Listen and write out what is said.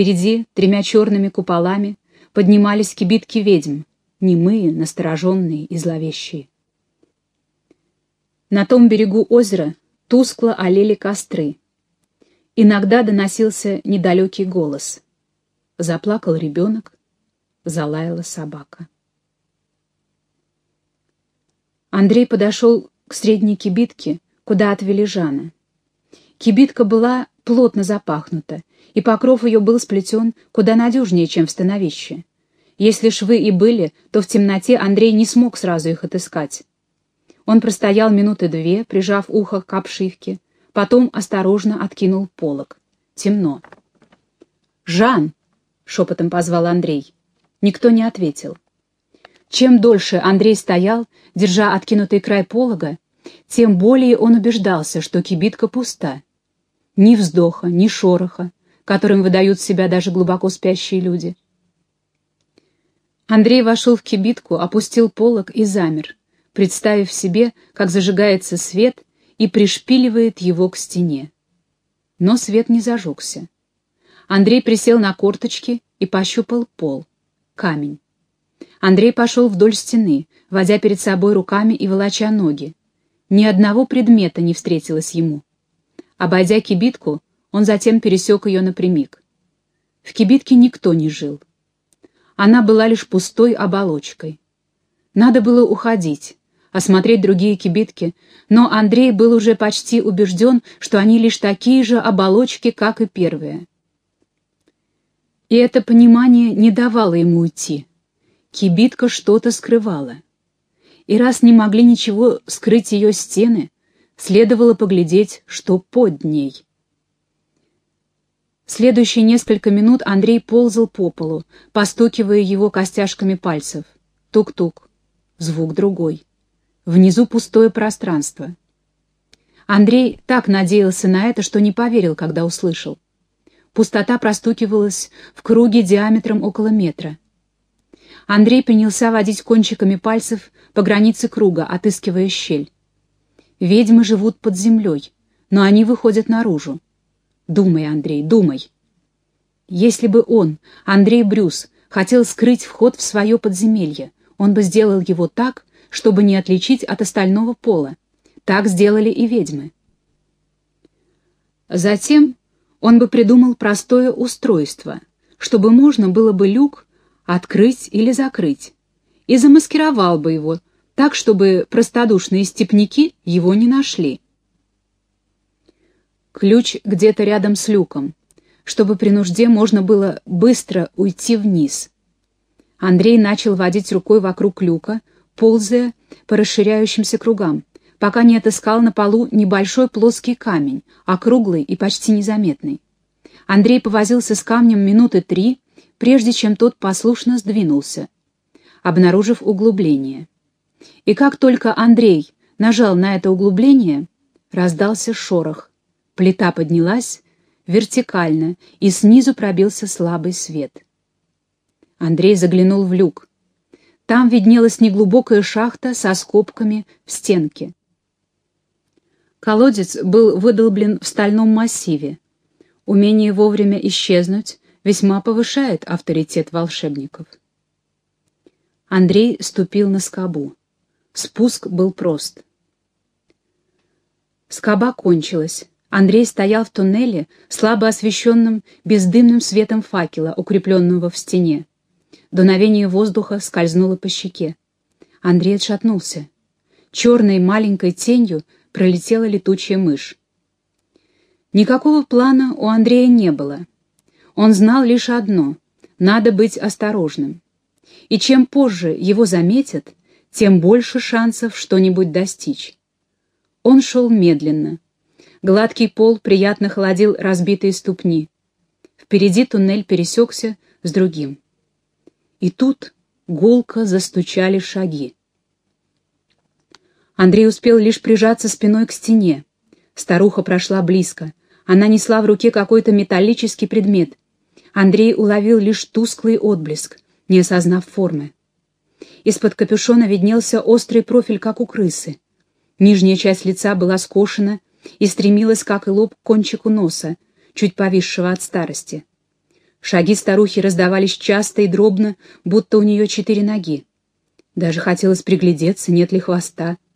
Впереди, тремя черными куполами, поднимались кибитки ведьм, немые, настороженные и зловещие. На том берегу озера тускло олели костры. Иногда доносился недалекий голос. Заплакал ребенок, залаяла собака. Андрей подошел к средней кибитке, куда отвели Жана. Кибитка была плотно запахнута, и покров ее был сплетен куда надежнее, чем в становище. Если швы и были, то в темноте Андрей не смог сразу их отыскать. Он простоял минуты две, прижав ухо к обшивке, потом осторожно откинул полог. Темно. «Жан!» — шепотом позвал Андрей. Никто не ответил. Чем дольше Андрей стоял, держа откинутый край полога, тем более он убеждался, что кибитка пуста. Ни вздоха, ни шороха, которым выдают себя даже глубоко спящие люди. Андрей вошел в кибитку, опустил полог и замер, представив себе, как зажигается свет и пришпиливает его к стене. Но свет не зажегся. Андрей присел на корточки и пощупал пол. Камень. Андрей пошел вдоль стены, водя перед собой руками и волоча ноги. Ни одного предмета не встретилось ему. Обойдя кибитку, он затем пересек ее напрямик. В кибитке никто не жил. Она была лишь пустой оболочкой. Надо было уходить, осмотреть другие кибитки, но Андрей был уже почти убежден, что они лишь такие же оболочки, как и первые. И это понимание не давало ему уйти. Кибитка что-то скрывала. И раз не могли ничего скрыть ее стены, следовало поглядеть, что под ней. Следующие несколько минут Андрей ползал по полу, постукивая его костяшками пальцев. Тук-тук. Звук другой. Внизу пустое пространство. Андрей так надеялся на это, что не поверил, когда услышал. Пустота простукивалась в круге диаметром около метра. Андрей принялся водить кончиками пальцев по границе круга, отыскивая щель. Ведьмы живут под землей, но они выходят наружу. Думай, Андрей, думай. Если бы он, Андрей Брюс, хотел скрыть вход в свое подземелье, он бы сделал его так, чтобы не отличить от остального пола. Так сделали и ведьмы. Затем он бы придумал простое устройство, чтобы можно было бы люк открыть или закрыть, и замаскировал бы его так, чтобы простодушные степняки его не нашли. Ключ где-то рядом с люком, чтобы при нужде можно было быстро уйти вниз. Андрей начал водить рукой вокруг люка, ползая по расширяющимся кругам, пока не отыскал на полу небольшой плоский камень, округлый и почти незаметный. Андрей повозился с камнем минуты три, прежде чем тот послушно сдвинулся, обнаружив углубление. И как только Андрей нажал на это углубление, раздался шорох, Плита поднялась вертикально, и снизу пробился слабый свет. Андрей заглянул в люк. Там виднелась неглубокая шахта со скобками в стенке. Колодец был выдолблен в стальном массиве. Умение вовремя исчезнуть весьма повышает авторитет волшебников. Андрей ступил на скобу. Спуск был прост. Скоба кончилась. Андрей стоял в туннеле, слабо освещенном бездымным светом факела, укрепленного в стене. Дуновение воздуха скользнуло по щеке. Андрей отшатнулся. Черной маленькой тенью пролетела летучая мышь. Никакого плана у Андрея не было. Он знал лишь одно — надо быть осторожным. И чем позже его заметят, тем больше шансов что-нибудь достичь. Он шел медленно — Гладкий пол приятно холодил разбитые ступни. Впереди туннель пересекся с другим. И тут гулко застучали шаги. Андрей успел лишь прижаться спиной к стене. Старуха прошла близко. Она несла в руке какой-то металлический предмет. Андрей уловил лишь тусклый отблеск, не осознав формы. Из-под капюшона виднелся острый профиль, как у крысы. Нижняя часть лица была скошена, и стремилась, как и лоб, к кончику носа, чуть повисшего от старости. Шаги старухи раздавались часто и дробно, будто у нее четыре ноги. Даже хотелось приглядеться, нет ли хвоста —